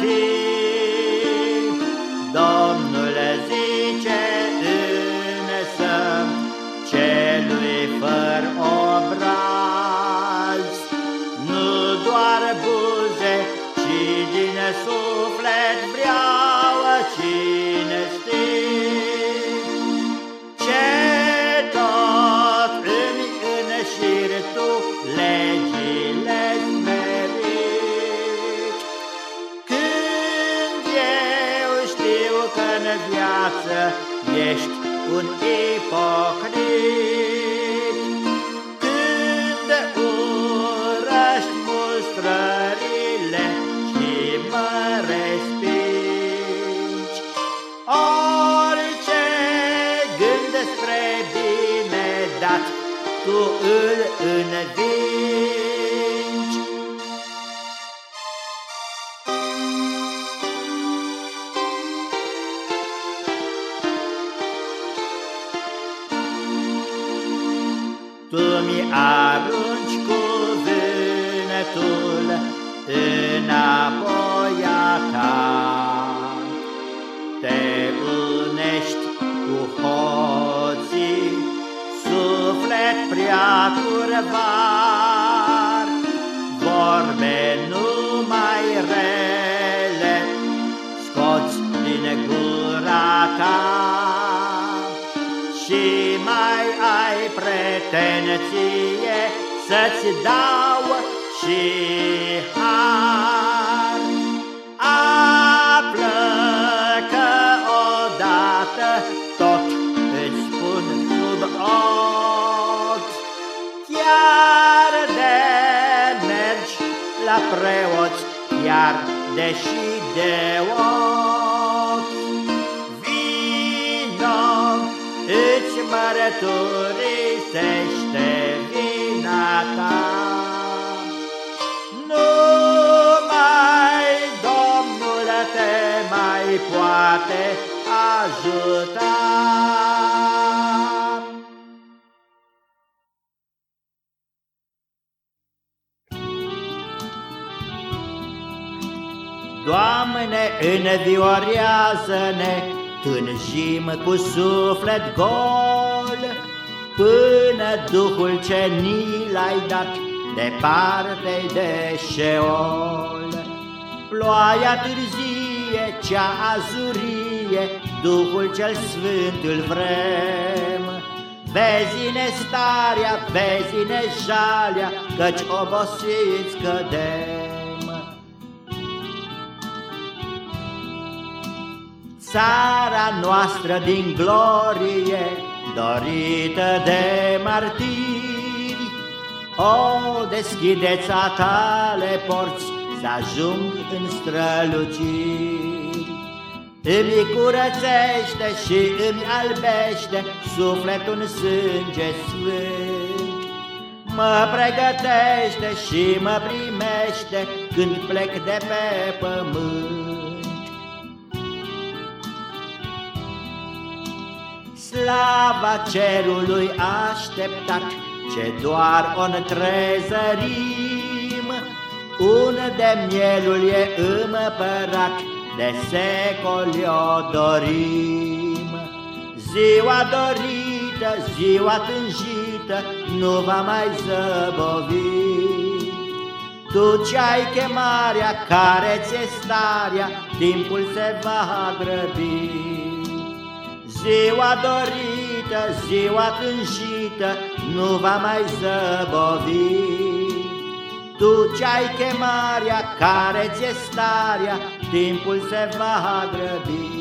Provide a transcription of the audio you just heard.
vii. Domnul zice însă celui fără obraz, nu doar buze, ci din sus. Că în viață ești un ipocrit. Când urăști mustrările și mă respingi, orice gând despre bine dat, tu îl învingi. Tu mi arunci cuvântul înapoi a ta. Te unești cu hoții, suflet prea curvar, vorbe pretenție să-ți dau și har. Află că odată tot îți spun sub ochi, chiar de mergi la preoți, chiar deși de ochi. Mărturisește vina ta. Numai Domnul te mai poate ajuta. Doamne, înviorează-ne Tânjim cu suflet gol, Până Duhul ce ni l-ai dat Departe de șeol. Ploaia târzie, cea azurie, Duhul cel Sfânt îl vrem. Vezi-ne starea, vezi-ne jalea, Căci obosiți cădem. țara noastră din glorie, dorită de martiri. O, deschideți a tale porți, să ajung în străluciri. Îmi curățește și îmi albește sufletul în sânge sfânt. Mă pregătește și mă primește când plec de pe pământ. Slava cerului așteptat, ce doar o întrezărim, unde mielul e împărat, de secoli o dorim. Ziua dorită, ziua tânjită, nu va mai zăbovi. Tu ce-ai chemarea, care ți-e starea, timpul se va grăbi. Ziua dorită, ziua tânjită, nu va mai zăbovi. Tu ce-ai chemarea, care ți-e starea, timpul se va grăbi.